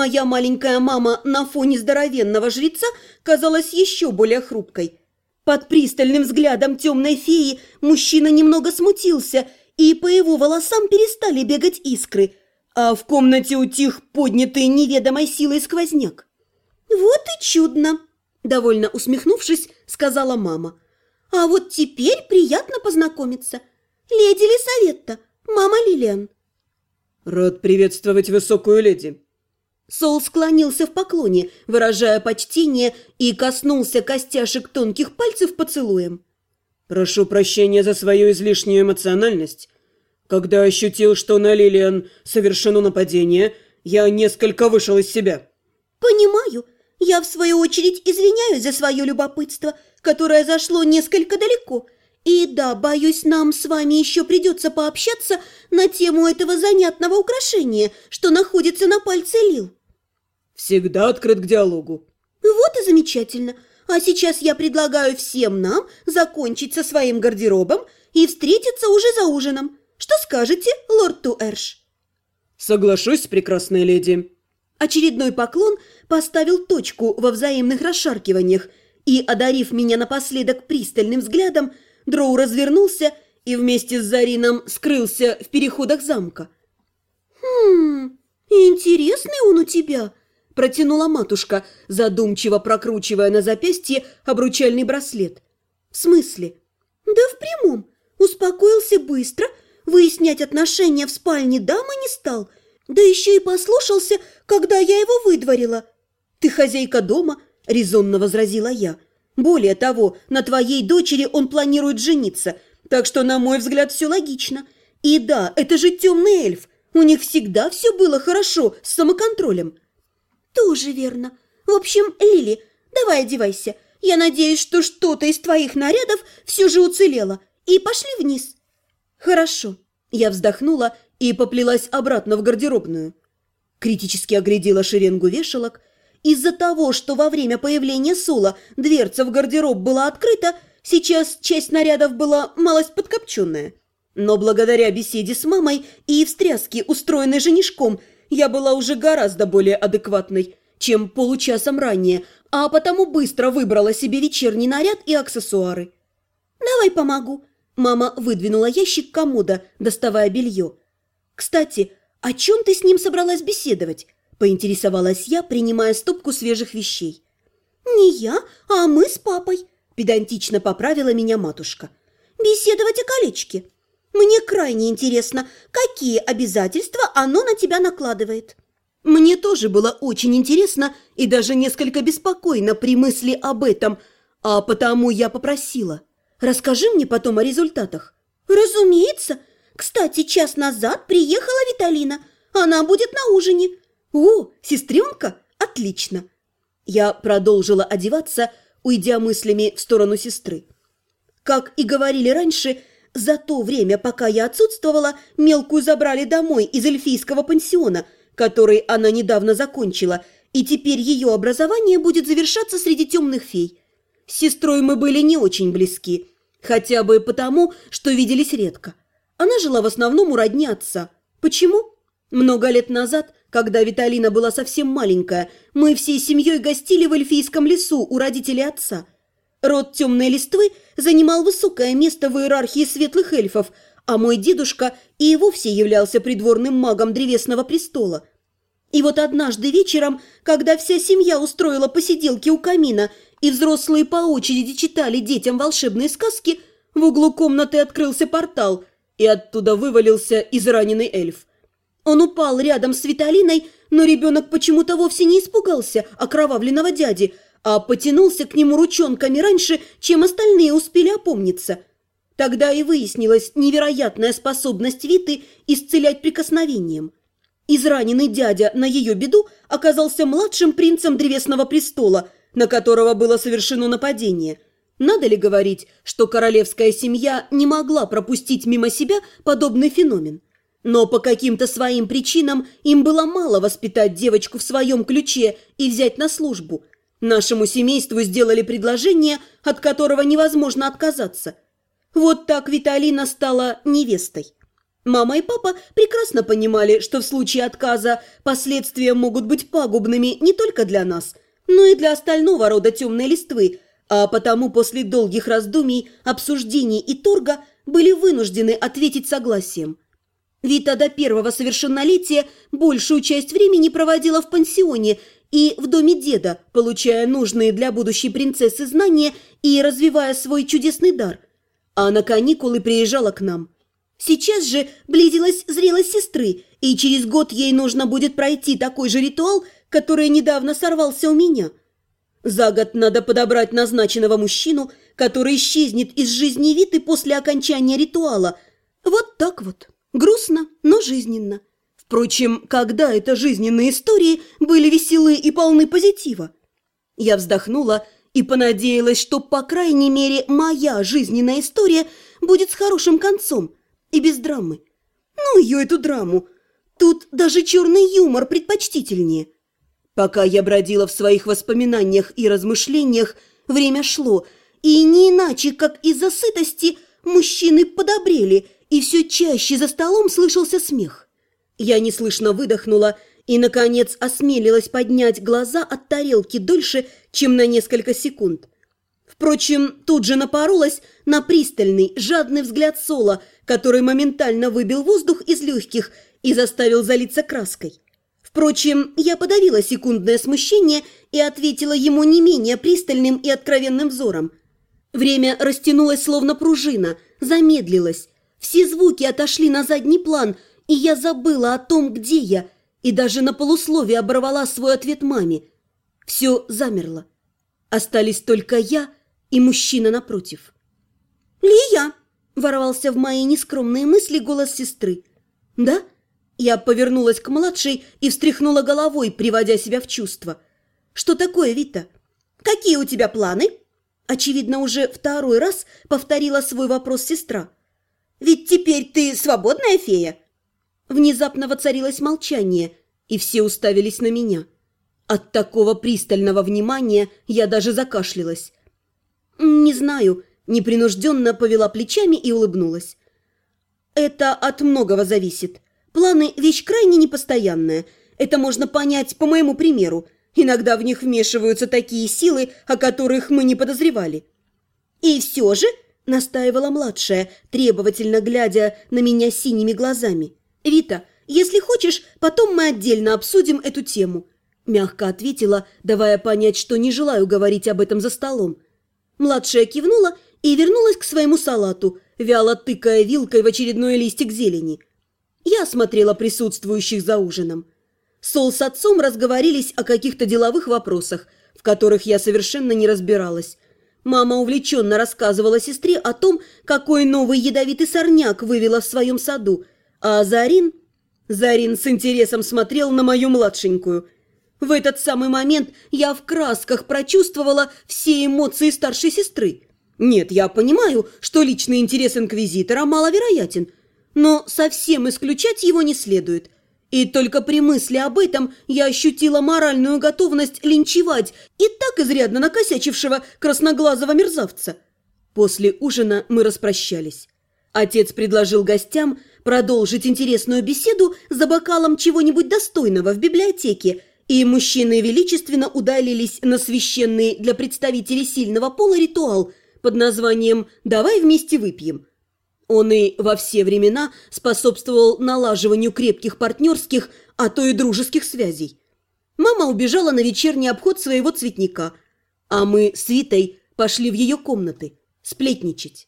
Моя маленькая мама на фоне здоровенного жреца казалась еще более хрупкой. Под пристальным взглядом темной феи мужчина немного смутился, и по его волосам перестали бегать искры, а в комнате утих поднятый неведомой силой сквозняк. «Вот и чудно!» – довольно усмехнувшись, сказала мама. «А вот теперь приятно познакомиться. Леди Лисаветта, мама Лилиан». «Рад приветствовать высокую леди», Сол склонился в поклоне, выражая почтение, и коснулся костяшек тонких пальцев поцелуем. «Прошу прощения за свою излишнюю эмоциональность. Когда ощутил, что на Лилиан совершено нападение, я несколько вышел из себя». «Понимаю. Я, в свою очередь, извиняюсь за свое любопытство, которое зашло несколько далеко. И да, боюсь, нам с вами еще придется пообщаться на тему этого занятного украшения, что находится на пальце Лил». Всегда открыт к диалогу. Вот и замечательно. А сейчас я предлагаю всем нам закончить со своим гардеробом и встретиться уже за ужином. Что скажете, лорд Туэрш? Соглашусь, прекрасная леди. Очередной поклон поставил точку во взаимных расшаркиваниях, и, одарив меня напоследок пристальным взглядом, Дроу развернулся и вместе с Зарином скрылся в переходах замка. «Хм, интересный он у тебя», протянула матушка, задумчиво прокручивая на запястье обручальный браслет. «В смысле?» «Да в прямом. Успокоился быстро, выяснять отношения в спальне дамы не стал, да еще и послушался, когда я его выдворила». «Ты хозяйка дома?» – резонно возразила я. «Более того, на твоей дочери он планирует жениться, так что, на мой взгляд, все логично. И да, это же темный эльф, у них всегда все было хорошо с самоконтролем». «Тоже верно. В общем, Лили, давай одевайся. Я надеюсь, что что-то из твоих нарядов все же уцелело. И пошли вниз». «Хорошо». Я вздохнула и поплелась обратно в гардеробную. Критически оглядела шеренгу вешалок. Из-за того, что во время появления Сула дверца в гардероб была открыта, сейчас часть нарядов была малость подкопченная. Но благодаря беседе с мамой и встряске, устроенной женишком, я была уже гораздо более адекватной, чем получасом ранее, а потому быстро выбрала себе вечерний наряд и аксессуары. «Давай помогу». Мама выдвинула ящик комода, доставая белье. «Кстати, о чем ты с ним собралась беседовать?» поинтересовалась я, принимая стопку свежих вещей. «Не я, а мы с папой», – педантично поправила меня матушка. «Беседовать о колечке. Мне крайне интересно, какие обязательства оно на тебя накладывает». Мне тоже было очень интересно и даже несколько беспокойно при мысли об этом, а потому я попросила. «Расскажи мне потом о результатах». «Разумеется. Кстати, час назад приехала Виталина. Она будет на ужине». «О, сестренка? Отлично!» Я продолжила одеваться, уйдя мыслями в сторону сестры. Как и говорили раньше, за то время, пока я отсутствовала, мелкую забрали домой из эльфийского пансиона, который она недавно закончила, и теперь ее образование будет завершаться среди темных фей. С сестрой мы были не очень близки, хотя бы потому, что виделись редко. Она жила в основном у родни отца. Почему? Много лет назад, когда Виталина была совсем маленькая, мы всей семьей гостили в эльфийском лесу у родителей отца – Род темной листвы занимал высокое место в иерархии светлых эльфов, а мой дедушка и вовсе являлся придворным магом древесного престола. И вот однажды вечером, когда вся семья устроила посиделки у камина и взрослые по очереди читали детям волшебные сказки, в углу комнаты открылся портал, и оттуда вывалился израненный эльф. Он упал рядом с Виталиной, но ребенок почему-то вовсе не испугался окровавленного дяди – а потянулся к нему ручонками раньше, чем остальные успели опомниться. Тогда и выяснилась невероятная способность Виты исцелять прикосновением. Израненный дядя на ее беду оказался младшим принцем Древесного престола, на которого было совершено нападение. Надо ли говорить, что королевская семья не могла пропустить мимо себя подобный феномен? Но по каким-то своим причинам им было мало воспитать девочку в своем ключе и взять на службу – Нашему семейству сделали предложение, от которого невозможно отказаться. Вот так Виталина стала невестой. Мама и папа прекрасно понимали, что в случае отказа последствия могут быть пагубными не только для нас, но и для остального рода темной листвы, а потому после долгих раздумий, обсуждений и торга были вынуждены ответить согласием. Вита до первого совершеннолетия большую часть времени проводила в пансионе и в доме деда, получая нужные для будущей принцессы знания и развивая свой чудесный дар. А на каникулы приезжала к нам – Сейчас же близилась зрелость сестры, и через год ей нужно будет пройти такой же ритуал, который недавно сорвался у меня. За год надо подобрать назначенного мужчину, который исчезнет из жизни Виты после окончания ритуала. Вот так вот. Грустно, но жизненно. Впрочем, когда это жизненные истории были веселы и полны позитива? Я вздохнула и понадеялась, что, по крайней мере, моя жизненная история будет с хорошим концом – и без драмы. Ну ее эту драму. Тут даже черный юмор предпочтительнее. Пока я бродила в своих воспоминаниях и размышлениях, время шло, и не иначе, как из-за сытости, мужчины подобрели, и все чаще за столом слышался смех. Я неслышно выдохнула и, наконец, осмелилась поднять глаза от тарелки дольше, чем на несколько секунд. Впрочем, тут же напоролась на пристальный, жадный взгляд Сола, который моментально выбил воздух из легких и заставил залиться краской. Впрочем, я подавила секундное смущение и ответила ему не менее пристальным и откровенным взором. Время растянулось словно пружина, замедлилось. Все звуки отошли на задний план, и я забыла о том, где я, и даже на полусловие оборвала свой ответ маме. Все замерло. Остались только я и мужчина напротив. «Лия!» Ворвался в мои нескромные мысли голос сестры. «Да?» Я повернулась к младшей и встряхнула головой, приводя себя в чувство. «Что такое, Вита? Какие у тебя планы?» Очевидно, уже второй раз повторила свой вопрос сестра. «Ведь теперь ты свободная фея?» Внезапно воцарилось молчание, и все уставились на меня. От такого пристального внимания я даже закашлялась. «Не знаю», Непринужденно повела плечами и улыбнулась. «Это от многого зависит. Планы – вещь крайне непостоянная. Это можно понять по моему примеру. Иногда в них вмешиваются такие силы, о которых мы не подозревали». «И все же», – настаивала младшая, требовательно глядя на меня синими глазами. «Вита, если хочешь, потом мы отдельно обсудим эту тему», – мягко ответила, давая понять, что не желаю говорить об этом за столом. Младшая кивнула и вернулась к своему салату, вяло тыкая вилкой в очередной листик зелени. Я осмотрела присутствующих за ужином. Сол с отцом разговорились о каких-то деловых вопросах, в которых я совершенно не разбиралась. Мама увлеченно рассказывала сестре о том, какой новый ядовитый сорняк вывела в своем саду, а Зарин... Зарин с интересом смотрел на мою младшенькую. В этот самый момент я в красках прочувствовала все эмоции старшей сестры. Нет, я понимаю, что личный интерес инквизитора маловероятен, но совсем исключать его не следует. И только при мысли об этом я ощутила моральную готовность линчевать и так изрядно накосячившего красноглазого мерзавца. После ужина мы распрощались. Отец предложил гостям продолжить интересную беседу за бокалом чего-нибудь достойного в библиотеке, и мужчины величественно удалились на священный для представителей сильного пола ритуал – под названием «Давай вместе выпьем». Он и во все времена способствовал налаживанию крепких партнерских, а то и дружеских связей. Мама убежала на вечерний обход своего цветника, а мы с Витой пошли в ее комнаты сплетничать.